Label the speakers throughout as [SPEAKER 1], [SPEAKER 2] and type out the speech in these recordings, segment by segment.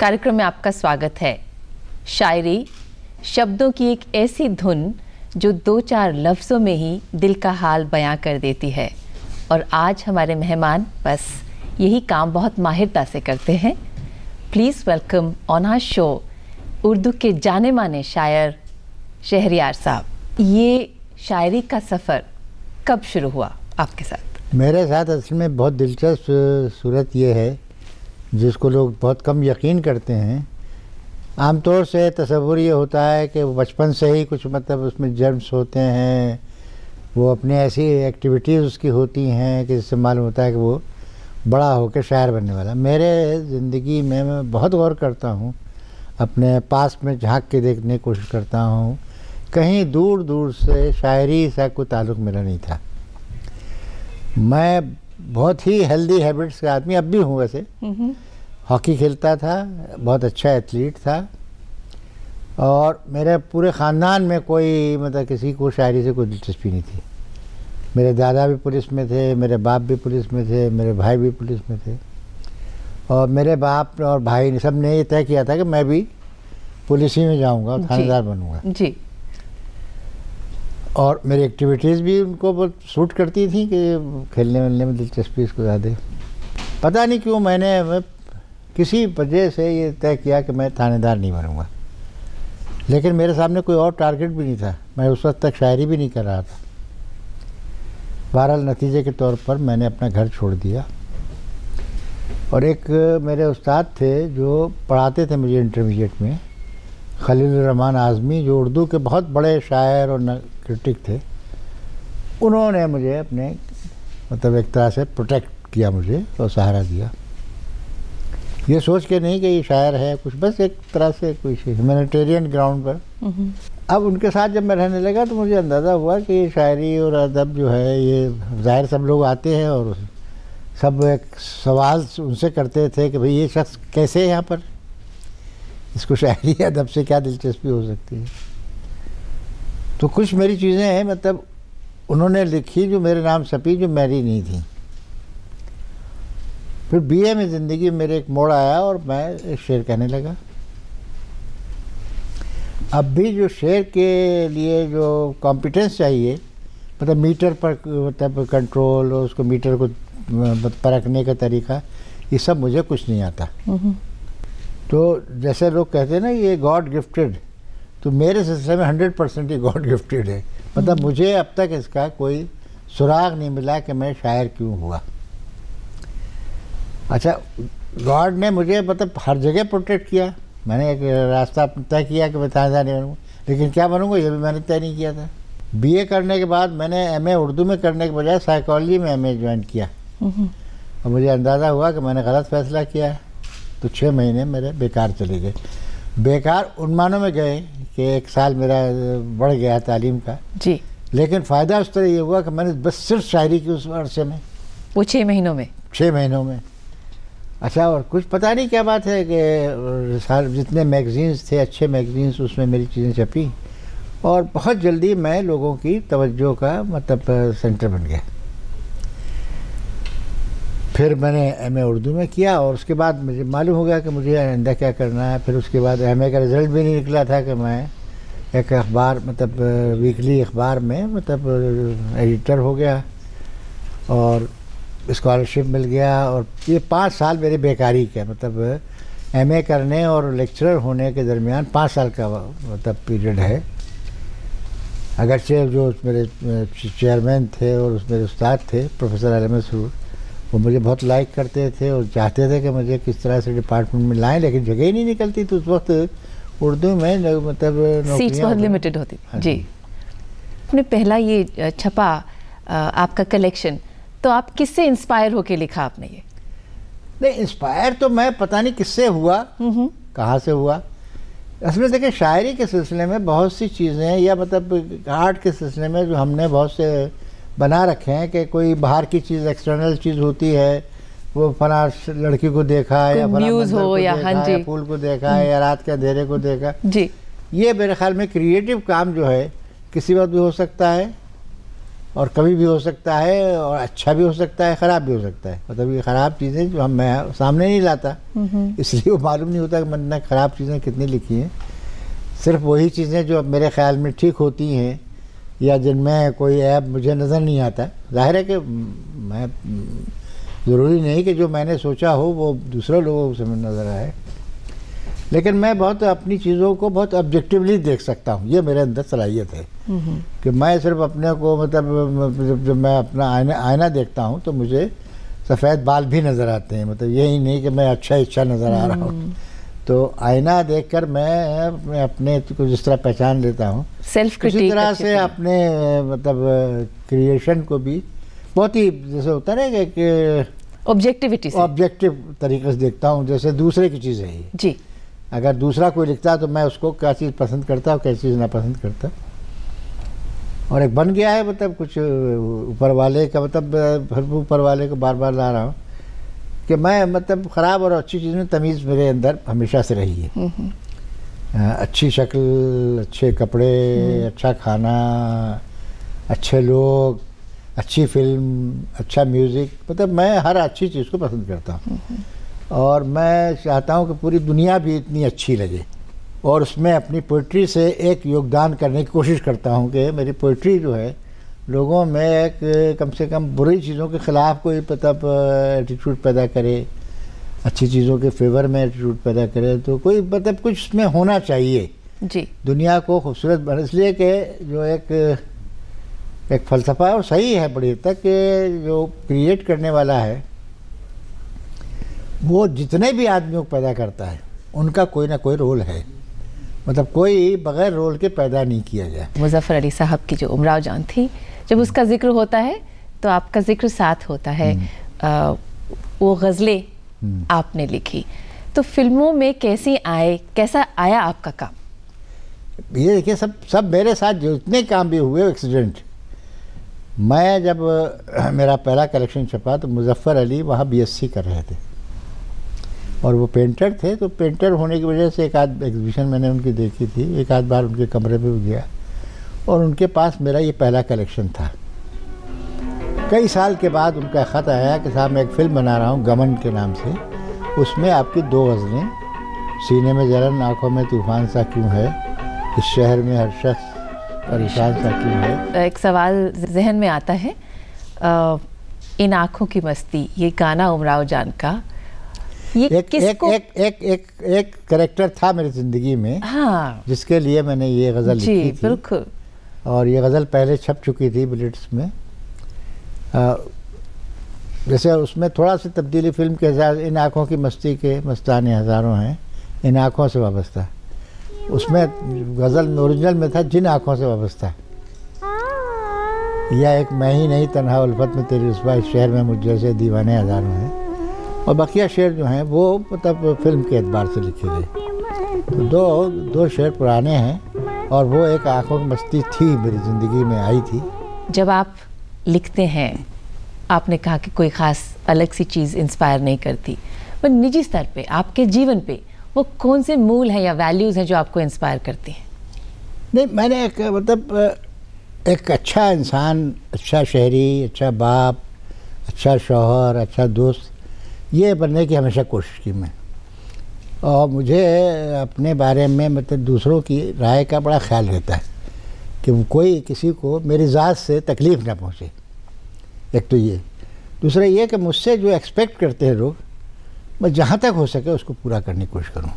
[SPEAKER 1] कार्यक्रम में आपका स्वागत है। शायरी, शब्दों की एक ऐसी धुन जो दो चार लफ्ज़ों में ही दिल का हाल बयां कर देती है। और आज हमारे मेहमान बस यही काम बहुत माहिरता से करते हैं। Please welcome on our show Urdu के जाने माने शायर शहरियार साहब। ये शायरी का सफ़र कब शुरू हुआ आपके साथ?
[SPEAKER 2] मेरे साथ असल में बहुत दिलचस्प सूरत यह है जिसको लोग बहुत कम यकीन करते हैं, आमतौर से तस्वुर ये होता है कि बचपन से ही कुछ मतलब उसमें जर्म्स होते हैं, वो अपनी ऐसी एक्टिविटीज़ उसकी होती हैं कि जिससे मालूम होता है कि वो बड़ा होकर शायर बनने वाला। मेरे ज़िंदगी में मैं बहुत गौर करता हूँ, अपने पास में झाँक के देखने की कोशिश करता हूँ, कहीं दूर दूर से शायरी सा कोई ताल्लुक़ मेरा नहीं था। मैं बहुत ही हेल्दी हैबिट्स का आदमी अब भी हूँ वैसे। हॉकी खेलता था बहुत अच्छा एथलीट था। और मेरे पूरे ख़ानदान में कोई मतलब किसी को शायरी से कोई दिलचस्पी नहीं थी। मेरे दादा भी पुलिस में थे मेरे बाप भी पुलिस में थे मेरे भाई भी पुलिस में थे। और मेरे बाप और भाई सबने ये तय किया था कि मैं भी पुलिस ही में जाऊँगा और थानेदार बनूँगा।
[SPEAKER 1] जी।
[SPEAKER 2] और मेरी एक्टिविटीज़ भी उनको बहुत सूट करती थी कि खेलने वेलने में दिलचस्पी इसको ज़्यादा। पता नहीं क्यों मैंने किसी वजह से ये तय किया कि मैं थानेदार नहीं बनूँगा। लेकिन मेरे सामने कोई और टारगेट भी नहीं था। मैं उस वक्त तक शायरी भी नहीं कर रहा था। बहरहाल नतीजे के तौर पर मैंने अपना घर छोड़ दिया। और एक मेरे उस्ताद थे जो पढ़ाते थे मुझे इंटरमीडिएट में खलील रहमान आज़मी, जो उर्दू के बहुत बड़े शायर और क्रिटिक थे। उन्होंने मुझे अपने मतलब एक तरह से प्रोटेक्ट किया मुझे और सहारा दिया। ये सोच के नहीं कि ये शायर है कुछ बस एक तरह से कुछ ह्यूमैनिटेरियन ग्राउंड पर। अब उनके साथ जब मैं रहने लगा तो मुझे अंदाज़ा हुआ कि ये शायरी और अदब जो है ये ज़ाहिर सब लोग आते हैं और सब एक सवाल उनसे करते थे कि भाई ये शख्स कैसे है यहाँ पर? इसको शायरी अदब से क्या दिलचस्पी हो सकती है? तो कुछ मेरी चीज़ें हैं मतलब उन्होंने लिखी जो मेरे नाम छपी जो मेरी नहीं थी। फिर बीए में ज़िंदगी मेरे एक मोड़ आया और मैं एक शेर कहने लगा। अब भी जो शेर के लिए जो कॉम्पिटेंस चाहिए मतलब मीटर पर मतलब कंट्रोल और उसको मीटर को परखने का तरीका ये सब मुझे कुछ नहीं आता। तो जैसे लोग कहते हैं ना ये गॉड गिफ्टेड तो मेरे सिलसिले में हंड्रेड परसेंट ही गॉड गिफ्टेड है। मतलब मुझे अब तक इसका कोई सुराग नहीं मिला कि मैं शायर क्यों हुआ। अच्छा गॉड ने मुझे मतलब हर जगह प्रोटेक्ट किया। मैंने एक रास्ता तय किया कि मैं थानेदार नहीं बनूँगा लेकिन क्या बनूँगा ये भी मैंने तय नहीं किया था। बीए करने के बाद मैंने एमए उर्दू में करने के बजाय साइकोलॉजी में एमए ज्वाइन किया। और मुझे अंदाज़ा हुआ कि मैंने गलत फैसला किया। तो छः महीने मेरे बेकार चले गए। बेकार उन मानों में गए कि एक साल मेरा बढ़ गया तालीम का।
[SPEAKER 1] जी।
[SPEAKER 2] लेकिन फ़ायदा उस तरह ये हुआ कि मैंने बस सिर्फ़ शायरी की उस अरसे में।
[SPEAKER 1] वो छः महीनों में।
[SPEAKER 2] छः महीनों में। अच्छा और कुछ पता नहीं क्या बात है कि जितने मैगज़ीन्स थे अच्छे मैगज़ीन्स उसमें मेरी चीज़ें छपी। और बहुत जल्दी मैं लोगों की तवज्जो का मतलब सेंटर बन गया। फिर मैंने एमए उर्दू में किया और उसके बाद मुझे मालूम हो गया कि मुझे आइंदा क्या करना है। फिर उसके बाद एमए का रिज़ल्ट भी नहीं निकला था कि मैं एक अखबार मतलब वीकली अखबार में मतलब एडिटर हो गया और स्कॉलरशिप मिल गया और ये पाँच साल मेरे बेकारी के मतलब एमए करने और लेक्चरर होने के दरमियान पाँच साल का मतलब पीरियड है। अगरचे जो मेरे चेयरमैन थे और उस मेरे उस्ताद थे प्रोफेसर अलम मसरूर वो मुझे बहुत लाइक करते थे और चाहते थे कि मुझे किस तरह से डिपार्टमेंट में लाएँ लेकिन जगह ही नहीं निकलती तो उस वक्त। उर्दू में मतलब
[SPEAKER 1] सीट्स बहुत लिमिटेड होती
[SPEAKER 2] हाँ
[SPEAKER 1] जी। अपने पहला ये छपा आपका कलेक्शन तो आप किससे इंस्पायर होके लिखा आपने ये?
[SPEAKER 2] नहीं इंस्पायर तो मैं पता नहीं किससे हुआ कहाँ से हुआ। असल में देखिए शायरी के सिलसिले में बहुत सी चीज़ें या मतलब आर्ट के सिलसिले में जो हमने बहुत से बना रखे हैं कि कोई बाहर की चीज़ एक्सटर्नल चीज़ होती है वो फला लड़की को देखा है या
[SPEAKER 1] म्यूज हो या हाँ जी।
[SPEAKER 2] फूल को देखा है या रात के अंधेरे को देखा
[SPEAKER 1] जी।
[SPEAKER 2] ये मेरे ख्याल में क्रिएटिव काम जो है किसी वक्त भी हो सकता है और कभी भी हो सकता है और अच्छा भी हो सकता है ख़राब भी हो सकता है। मतलब ये ख़राब चीज़ें जो हम मैं सामने नहीं लाता। इसलिए वो मालूम नहीं होता कि मैंने ख़राब चीज़ें कितनी लिखी हैं। सिर्फ़ वही चीज़ें जो अब मेरे ख्याल में ठीक होती हैं या जिनमें कोई ऐप मुझे नज़र नहीं आता। ज़ाहिर है कि मैं ज़रूरी नहीं कि जो मैंने सोचा हो वो दूसरे लोगों से नज़र आए। लेकिन मैं बहुत अपनी चीज़ों को बहुत ऑब्जेक्टिवली देख सकता हूँ। ये मेरे अंदर सलाहियत है कि मैं सिर्फ़ अपने को मतलब जब मैं अपना आईना आईना देखता हूँ तो मुझे सफ़ेद बाल भी नज़र आते हैं। मतलब यही नहीं कि मैं अच्छा इच्छा नज़र आ रहा हूँ। तो आईना देखकर मैं अपने को जिस तरह पहचान लेता हूँ
[SPEAKER 1] सेल्फ
[SPEAKER 2] इसी तरह से अपने मतलब क्रिएशन को भी बहुत ही जैसे होता है कि
[SPEAKER 1] ऑब्जेक्टिविटी
[SPEAKER 2] ऑब्जेक्टिव तरीके से देखता हूँ जैसे दूसरे की चीज़ है।
[SPEAKER 1] जी।
[SPEAKER 2] अगर दूसरा कोई लिखता है तो मैं उसको क्या चीज़ पसंद करता और क्या चीज़ ना पसंद करता। और एक बन गया है मतलब कुछ ऊपर वाले का मतलब ऊपर वाले को बार बार ला रहा हूँ। कि मैं मतलब ख़राब और अच्छी चीज़ में तमीज़ मेरे अंदर हमेशा से रही है हम्म, हम्म। अच्छी शक्ल अच्छे कपड़े हम्म। अच्छा खाना अच्छे लोग अच्छी फ़िल्म अच्छा म्यूज़िक मतलब मैं हर अच्छी चीज़ को पसंद करता हूँ और मैं चाहता हूँ कि पूरी दुनिया भी इतनी अच्छी लगे और उसमें अपनी पोइट्री से एक योगदान करने की कोशिश करता हूँ कि मेरी पोइट्री जो है लोगों में एक कम से कम बुरी चीज़ों के ख़िलाफ़ कोई मतलब एटीट्यूड पैदा करे अच्छी चीज़ों के फेवर में एटीट्यूड पैदा करे तो कोई मतलब कुछ उसमें होना चाहिए।
[SPEAKER 1] जी।
[SPEAKER 2] दुनिया को खूबसूरत बना इसलिए कि जो एक एक फ़लसफ़ा है और सही है बड़ी तक कि जो क्रिएट करने वाला है वो जितने भी आदमियों को पैदा करता है उनका कोई ना कोई रोल है। मतलब कोई बगैर रोल के पैदा नहीं किया गया
[SPEAKER 1] मुजफ्फर अली साहब की जो उमराव जान थी जब उसका ज़िक्र होता है तो आपका ज़िक्र साथ होता है। हम्म। आ, वो गज़लें हम्म। आपने लिखी। तो फ़िल्मों में कैसी आए कैसा आया आपका काम?
[SPEAKER 2] ये देखिए सब सब मेरे साथ जितने काम भी हुए एक्सीडेंट। मैं जब मेरा पहला कलेक्शन छपा तो मुजफ्फ़र अली वहाँ बीएससी कर रहे थे। और वो पेंटर थे तो पेंटर होने की वजह से एक आध एग्जीबिशन मैंने उनकी देखी थी। एक आध बार उनके कमरे पे भी गया। और उनके पास मेरा ये पहला कलेक्शन था। कई साल के बाद उनका ख़त आया कि साहब मैं एक फ़िल्म बना रहा हूँ गमन के नाम से। उसमें आपकी दो गज़लें सीने में जलन आँखों में तूफ़ान सा क्यों है? इस शहर में हर शख्स परेशान सा क्यों है?
[SPEAKER 1] एक सवाल जहन में आता है आ, इन आँखों की मस्ती ये गाना उमराव जान का
[SPEAKER 2] ये एक, किसको? एक एक एक एक एक करेक्टर था मेरी ज़िंदगी में हाँ। जिसके लिए मैंने ये गज़ल लिखी थी। बिल्कुल। और ये गज़ल पहले छप चुकी थी बुलेट्स में। आ, जैसे उसमें थोड़ा सी तब्दीली फ़िल्म के साथ इन आँखों की मस्ती के मस्ताने हज़ारों हैं इन आँखों से वाबस्ता। उसमें गज़ल में ओरिजिनल में था जिन आँखों से वाबस्ता। या एक मैं ही नहीं तनहा उल्फत में तेरी उस शहर में मुझ जैसे दीवाने हज़ारों हैं। और बकिया शेर जो हैं वो मतलब फ़िल्म के एतबार से लिखे गए। तो दो दो शेर पुराने हैं। और वो एक आँखों की मस्ती थी मेरी ज़िंदगी में आई थी।
[SPEAKER 1] जब आप लिखते हैं आपने कहा कि कोई ख़ास अलग सी चीज़ इंस्पायर नहीं करती। पर निजी स्तर पे आपके जीवन पे वो कौन से मूल हैं या वैल्यूज़ हैं जो आपको इंस्पायर करती हैं?
[SPEAKER 2] नहीं मैंने एक मतलब एक अच्छा इंसान अच्छा शहरी अच्छा बाप अच्छा शोहर अच्छा दोस्त ये बनने की हमेशा कोशिश की मैं। और मुझे अपने बारे में मतलब दूसरों की राय का बड़ा ख्याल रहता है कि कोई किसी को मेरी ज़ात से तकलीफ़ ना पहुँचे। एक तो ये। दूसरा ये कि मुझसे जो एक्सपेक्ट करते हैं लोग, मैं जहाँ तक हो सके उसको पूरा करने की कोशिश करूँ।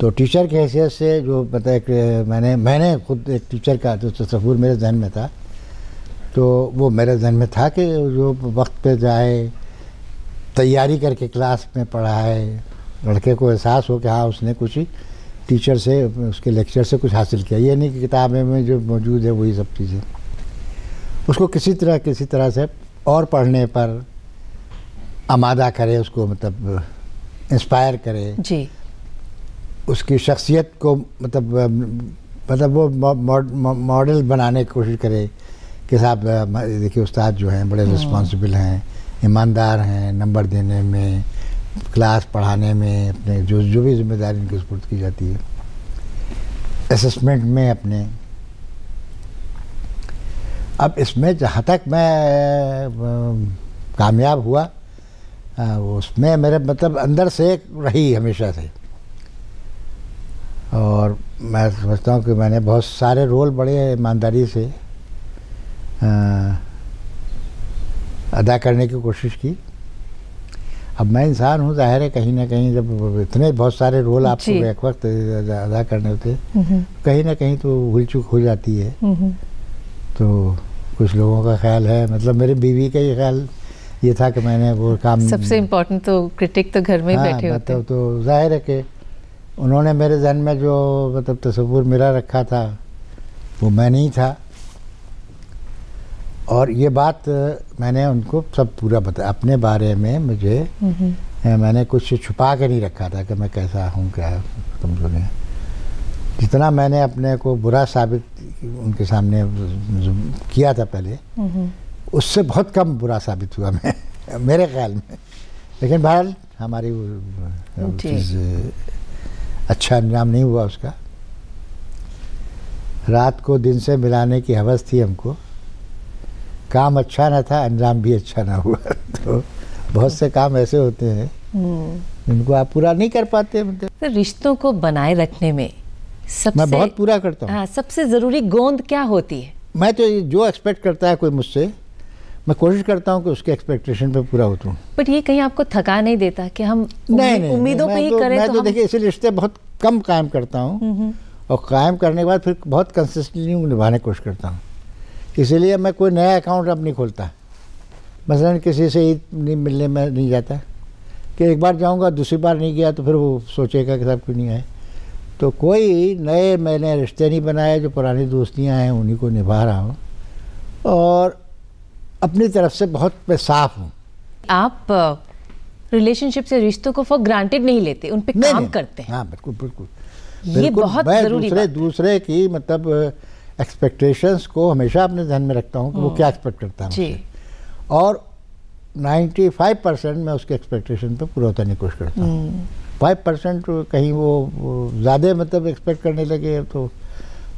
[SPEAKER 2] तो टीचर की हैसियत से जो पता है मैंने मैंने खुद एक टीचर का जो तस्वूर मेरे जहन में था तो वो मेरे जहन में था कि जो वक्त पे जाए, तैयारी करके क्लास में पढ़ाए लड़के को एहसास हो कि हाँ उसने कुछ टीचर से उसके लेक्चर से कुछ हासिल किया। ये नहीं कि किताबें में जो मौजूद है वही सब चीज़ें। उसको किसी तरह किसी तरह से और पढ़ने पर आमादा करे उसको मतलब इंस्पायर करे।
[SPEAKER 1] जी।
[SPEAKER 2] उसकी शख्सियत को मतलब मतलब वो मॉडल बनाने की कोशिश करे कि साहब देखिए उस्ताद जो हैं बड़े रिस्पॉन्सिबल हाँ। हैं ईमानदार हैं नंबर देने में क्लास पढ़ाने में, अपने जो जो भी ज़िम्मेदारी इनकी सपुर्द की जाती है असेसमेंट में अपने। अब इसमें जहाँ तक मैं कामयाब हुआ उसमें मेरे मतलब अंदर से रही हमेशा से। और मैं समझता हूँ कि मैंने बहुत सारे रोल बड़े ईमानदारी से अदा करने की कोशिश की। अब मैं इंसान हूँ ज़ाहिर है कहीं ना कहीं जब इतने बहुत सारे रोल आपको एक वक्त अदा करने होते कहीं ना कहीं तो भूल चूक हो जाती है। तो कुछ लोगों का ख्याल है मतलब मेरी बीवी का ही ख्याल ये था कि मैंने वो काम
[SPEAKER 1] सबसे इम्पोर्टेंट तो क्रिटिक तो घर में हाँ, बैठे होते
[SPEAKER 2] मतलब तो ज़ाहिर है कि उन्होंने मेरे जहन में जो मतलब तस्वुर मेरा रखा था वो मैं नहीं था। और ये बात मैंने उनको सब पूरा बता अपने बारे में मुझे मैंने कुछ छुपा के नहीं रखा था कि मैं कैसा हूँ क्या कमज़ोरी है। जितना मैंने अपने को बुरा साबित उनके सामने किया था पहले उससे बहुत कम बुरा साबित हुआ मैं मेरे ख्याल में। लेकिन बहरहाल हमारी। चीज़ अच्छा अंजाम नहीं हुआ उसका। रात को दिन से मिलाने की हवस थी हमको। काम अच्छा ना था अंजाम भी अच्छा ना हुआ। तो बहुत से काम ऐसे होते हैं
[SPEAKER 1] हम्म।
[SPEAKER 2] जिनको आप पूरा नहीं कर पाते मतलब।
[SPEAKER 1] तो रिश्तों को बनाए रखने में सबसे
[SPEAKER 2] मैं बहुत पूरा करता हूँ।
[SPEAKER 1] हाँ सबसे ज़रूरी गोंद क्या होती है?
[SPEAKER 2] मैं तो जो एक्सपेक्ट करता है कोई मुझसे मैं कोशिश करता हूँ कि उसके एक्सपेक्टेशन पे पूरा उतरूँ।
[SPEAKER 1] बट ये कहीं आपको थका नहीं देता कि हम
[SPEAKER 2] नहीं नहीं
[SPEAKER 1] उम्मीदों
[SPEAKER 2] नहीं,
[SPEAKER 1] पे ही
[SPEAKER 2] तो,
[SPEAKER 1] करें
[SPEAKER 2] मैं
[SPEAKER 1] तो,
[SPEAKER 2] तो
[SPEAKER 1] हम
[SPEAKER 2] देखिए इसी रिश्ते बहुत कम कायम करता हूँ।
[SPEAKER 1] हम्म,
[SPEAKER 2] और कायम करने के बाद फिर बहुत कंसिस्टेंटली निभाने की कोशिश करता हूँ। इसीलिए मैं कोई नया अकाउंट अब नहीं खोलता। मसलन किसी से ईद नहीं मिलने में नहीं जाता। कि एक बार जाऊँगा दूसरी बार नहीं गया तो फिर वो सोचेगा कि साहब क्यों नहीं आए तो कोई नए मैंने रिश्ते नहीं बनाए जो पुरानी दोस्तियाँ हैं उन्हीं को निभा रहा हूँ। और अपनी तरफ़ से बहुत मैं साफ़ हूँ।
[SPEAKER 1] आप रिलेशनशिप से रिश्तों को फॉर ग्रांटेड नहीं लेते उन
[SPEAKER 2] पर
[SPEAKER 1] काम
[SPEAKER 2] नहीं,
[SPEAKER 1] करते हैं।
[SPEAKER 2] हाँ बिल्कुल बिल्कुल।
[SPEAKER 1] ये बहुत ज़रूरी
[SPEAKER 2] दूसरे दूसरे की मतलब एक्सपेक्टेशंस को हमेशा अपने ध्यान में रखता हूँ कि वो क्या एक्सपेक्ट करता है। और 95 परसेंट मैं उसके एक्सपेक्टेशन पे पूरा उतरने की कोशिश करता हूँ।
[SPEAKER 1] हम्म,
[SPEAKER 2] फाइव परसेंट कहीं वो, वो ज़्यादा मतलब एक्सपेक्ट करने लगे तो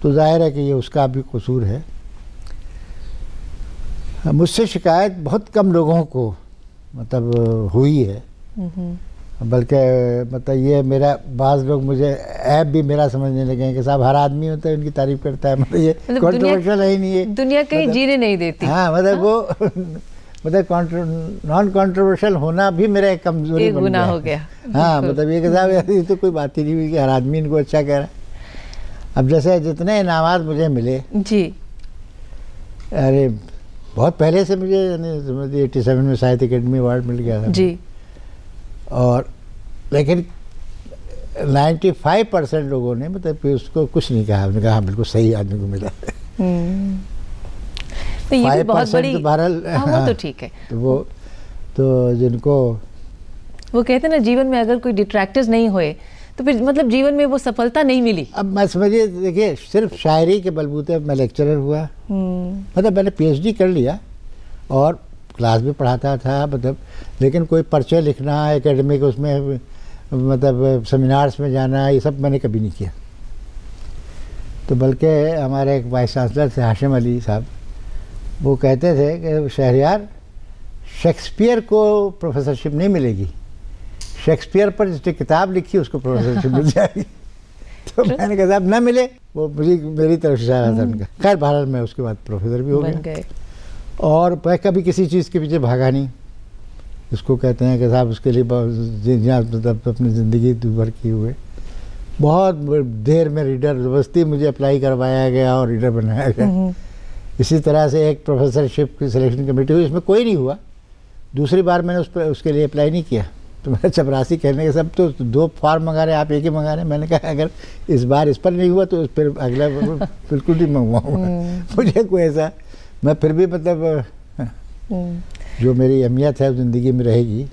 [SPEAKER 2] तो ज़ाहिर है कि ये उसका भी कसूर है। मुझसे शिकायत बहुत कम लोगों को मतलब हुई है।
[SPEAKER 1] हम्म,
[SPEAKER 2] बल्कि मतलब ये मेरा बाज़ लोग मुझे ऐप भी मेरा समझने लगे हैं कि साहब हर आदमी होता है उनकी तारीफ़ करता है मतलब ये
[SPEAKER 1] मतलब
[SPEAKER 2] कॉन्ट्रोवर्शियल है ही नहीं है
[SPEAKER 1] दुनिया कहीं जीने नहीं देती।
[SPEAKER 2] हाँ मतलब वो मतलब नॉन कॉन्ट्रोवर्शियल होना भी मेरा एक कमज़ोरी बन गया
[SPEAKER 1] हो गया।
[SPEAKER 2] हाँ मतलब ये साहब यार ये तो कोई बात ही नहीं हुई कि हर आदमी इनको अच्छा कह रहा है। अब जैसे जितने इनाम मुझे मिले
[SPEAKER 1] जी।
[SPEAKER 2] अरे बहुत पहले से मुझे यानी समझिए एट्टी सेवन में साहित्य अकेडमी अवार्ड मिल गया था।
[SPEAKER 1] जी।
[SPEAKER 2] और लेकिन 95 परसेंट लोगों ने मतलब फिर उसको कुछ नहीं कहा। उन्होंने कहा हाँ, बिल्कुल सही आदमी को मिला
[SPEAKER 1] हम्म। तो ये भी बहुत बड़ी
[SPEAKER 2] तो बहरहाल
[SPEAKER 1] हाँ, वो
[SPEAKER 2] हाँ,
[SPEAKER 1] तो ठीक है।
[SPEAKER 2] तो वो तो जिनको
[SPEAKER 1] वो कहते हैं ना जीवन में अगर कोई डिट्रैक्टर्स नहीं हुए तो फिर मतलब जीवन में वो सफलता नहीं मिली।
[SPEAKER 2] अब मैं समझिए देखिए सिर्फ़ शायरी के बलबूते मैं लेक्चरर हुआ।
[SPEAKER 1] हम्म,
[SPEAKER 2] मतलब मैंने पीएचडी कर लिया और क्लास भी पढ़ाता था मतलब लेकिन कोई पर्चे लिखना एकेडमिक उसमें मतलब सेमिनार्स में जाना ये सब मैंने कभी नहीं किया। तो बल्कि हमारे एक वाइस चांसलर थे हाशिम अली साहब वो कहते थे कि शहरियार शेक्सपियर को प्रोफेसरशिप नहीं मिलेगी। शेक्सपियर पर जिसने किताब लिखी उसको प्रोफेसरशिप मिल जाएगी। तो मैंने कहा साहब ना मिले? वो मुझे मेरी तरफ़ से उनका। खैर भारत में उसके बाद प्रोफेसर भी हो गया।
[SPEAKER 1] गए।
[SPEAKER 2] और मैं कभी किसी चीज़ के पीछे भागा नहीं। इसको कहते हैं कि साहब उसके लिए मतलब अपनी ज़िंदगी भर की हुए बहुत देर में रीडर ज़बरदस्ती मुझे अप्लाई करवाया गया और रीडर बनाया गया।
[SPEAKER 1] हम्म,
[SPEAKER 2] इसी तरह से एक प्रोफेसरशिप की सिलेक्शन कमेटी हुई इसमें कोई नहीं हुआ। दूसरी बार मैंने उस पर उसके लिए अप्लाई नहीं किया। तो मैं चपरासी कहने के सब तो दो फॉर्म मंगा रहे आप एक ही मंगा रहे मैंने कहा अगर इस बार इस पर नहीं हुआ तो फिर अगला बिल्कुल नहीं मंगवाऊँगा। मुझे कोई ऐसा मैं फिर भी मतलब
[SPEAKER 1] हम्म,
[SPEAKER 2] जो मेरी अहमियत है ज़िंदगी में रहेगी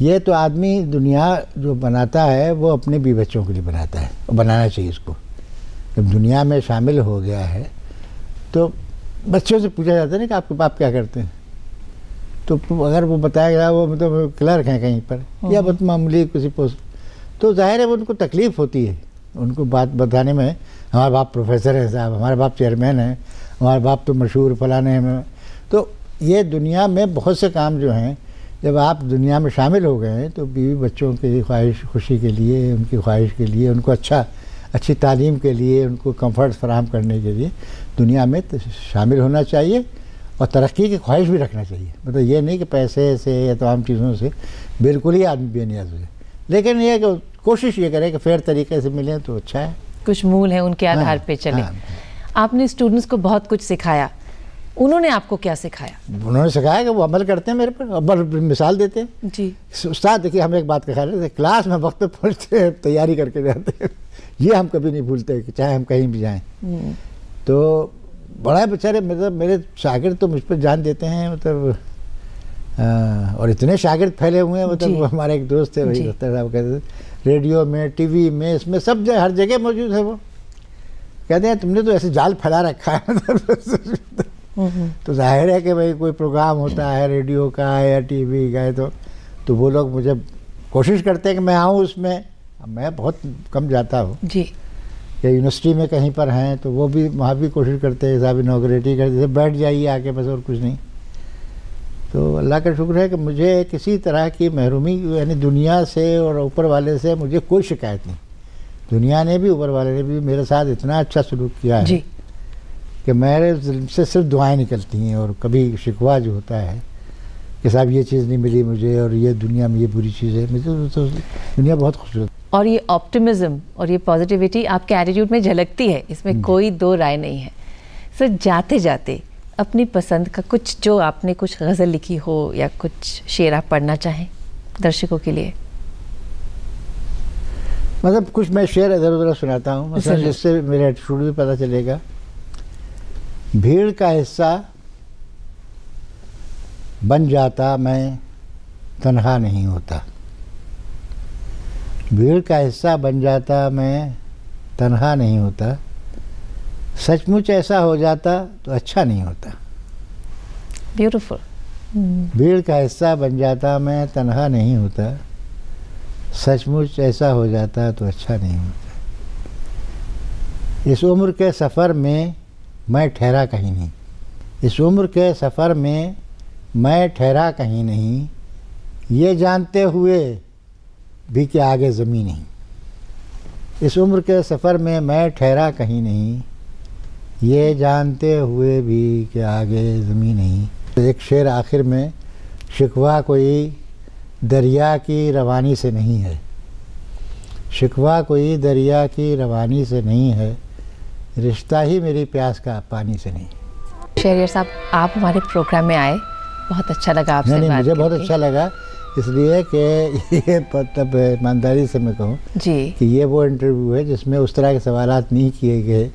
[SPEAKER 2] ये तो आदमी दुनिया जो बनाता है वो अपने भी बच्चों के लिए बनाता है और बनाना चाहिए इसको जब दुनिया में शामिल हो गया है तो बच्चों से पूछा जाता है ना कि आपके बाप क्या करते हैं? तो अगर वो बताया गया वो मतलब क्लर्क हैं कहीं पर या बहुत मामूली किसी पोस्ट तो ज़ाहिर है वो उनको तकलीफ़ होती है। उनको बात बताने में, हमारे बाप प्रोफेसर हैं साहब, हमारे बाप चेयरमैन हैं, हमारे बाप तो मशहूर फलाने हैं। तो ये दुनिया में बहुत से काम जो हैं, जब आप दुनिया में शामिल हो गए हैं तो बीवी बच्चों की ख्वाहिश, खुशी के लिए, उनकी ख्वाहिश के लिए, उनको अच्छा अच्छी तालीम के लिए, उनको कंफर्ट फराहम करने के लिए दुनिया में तो शामिल होना चाहिए और तरक्की की ख्वाहिश भी रखना चाहिए। मतलब ये नहीं कि पैसे से या तमाम चीज़ों से बिल्कुल ही आदमी बेनियाज हो लेकिन यह कि कोशिश ये करें कि फेयर तरीके से मिलें तो अच्छा है।
[SPEAKER 1] कुछ मूल है उनके
[SPEAKER 2] हाँ,
[SPEAKER 1] आधार पे चले।
[SPEAKER 2] हाँ।
[SPEAKER 1] आपने स्टूडेंट्स को बहुत कुछ सिखाया। उन्होंने आपको क्या सिखाया?
[SPEAKER 2] उन्होंने सिखाया कि वो अमल करते हैं मेरे पर और मिसाल देते हैं।
[SPEAKER 1] जी।
[SPEAKER 2] उस्ताद देखिए हम एक बात का ख्याल हैं, क्लास में वक्त पे पहुँचते हैं तैयारी करके जाते हैं। ये हम कभी नहीं भूलते कि चाहे हम कहीं भी जाएँ।
[SPEAKER 1] हम्म,
[SPEAKER 2] तो बड़ा बेचारे मतलब मेरे शागिर्द तो मुझ पर जान देते हैं मतलब आ, और इतने शागिर्द फैले हुए हैं मतलब हमारे एक दोस्त थे वही साहब कहते थे रेडियो में टीवी में इसमें सब जगह हर जगह मौजूद है वो। कहते हैं तुमने तो ऐसे जाल फैला रखा है। तो ज़ाहिर है कि भाई कोई प्रोग्राम होता है रेडियो का या टीवी का है तो तो वो लोग मुझे कोशिश करते हैं कि मैं आऊँ उसमें। अब मैं बहुत कम जाता हूँ।
[SPEAKER 1] जी।
[SPEAKER 2] या यूनिवर्सिटी में कहीं पर हैं तो वो भी वहाँ भी कोशिश करते हैं साहब इनाग्रेटी करते बैठ जाइए आके बस और कुछ नहीं। तो अल्लाह का शुक्र है कि मुझे किसी तरह की महरूमी यानी दुनिया से और ऊपर वाले से मुझे कोई शिकायत नहीं। दुनिया ने भी ऊपर वाले ने भी मेरे साथ इतना अच्छा सलूक किया है
[SPEAKER 1] जी।
[SPEAKER 2] कि मेरे से सिर्फ़ दुआएँ निकलती हैं और कभी शिकवा जो होता है कि साहब ये चीज़ नहीं मिली मुझे और ये दुनिया में ये बुरी चीज़ है। मुझे तो, तो दुनिया बहुत खूबसूरत
[SPEAKER 1] और ये ऑप्टिमिज्म और ये पॉजिटिविटी आपके एटीट्यूड में झलकती है। इसमें कोई दो राय नहीं है। सर जाते जाते अपनी पसंद का कुछ जो आपने कुछ गज़ल लिखी हो या कुछ शेर आप पढ़ना चाहें दर्शकों के लिए?
[SPEAKER 2] मतलब कुछ मैं शेर इधर उधर सुनाता हूँ मतलब जिससे मेरा एटीट्यूड भी पता चलेगा। भीड़ का हिस्सा बन जाता मैं तनहा नहीं होता। भीड़ का हिस्सा बन जाता मैं तनहा नहीं होता। सचमुच ऐसा हो जाता तो अच्छा नहीं होता।
[SPEAKER 1] ब्यूटीफुल
[SPEAKER 2] भीड़ का हिस्सा बन जाता मैं तनहा नहीं होता। सचमुच ऐसा हो जाता तो अच्छा नहीं होता। इस उम्र के सफ़र में मैं ठहरा कहीं नहीं। इस उम्र के सफ़र में मैं ठहरा कहीं नहीं। ये जानते हुए भी कि आगे ज़मीन नहीं। इस उम्र के सफ़र में मैं ठहरा कहीं नहीं। ये जानते हुए भी कि आगे ज़मीन नहीं। एक शेर आखिर में शिकवा कोई दरिया की रवानी से नहीं है। शिकवा कोई दरिया की रवानी से नहीं है। रिश्ता ही मेरी प्यास का पानी से नहीं।
[SPEAKER 1] शेरियर साहब आप हमारे प्रोग्राम में आए। बहुत अच्छा लगा आपसे
[SPEAKER 2] नहीं नहीं मुझे बहुत अच्छा लगा। इसलिए कि ये मतलब ईमानदारी से मैं कहूँ
[SPEAKER 1] जी।
[SPEAKER 2] कि ये वो इंटरव्यू है जिसमें उस तरह के सवाल नहीं किए गए।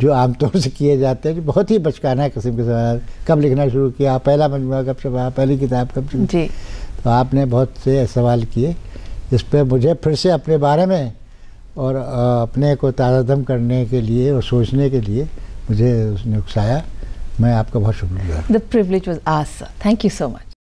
[SPEAKER 2] जो आमतौर से किए जाते हैं जो बहुत ही बचकाना किस्म के सवाल। कब लिखना शुरू किया? पहला मजमुआ कब छपा? पहली किताब कब
[SPEAKER 1] जी।
[SPEAKER 2] तो आपने बहुत से सवाल किए। इस पर मुझे फिर से अपने बारे में और अपने को ताज़ादम करने के लिए और सोचने के लिए मुझे उसने उकसाया। मैं आपका बहुत शुक्रिया
[SPEAKER 1] the privilege was ours sir thank you so much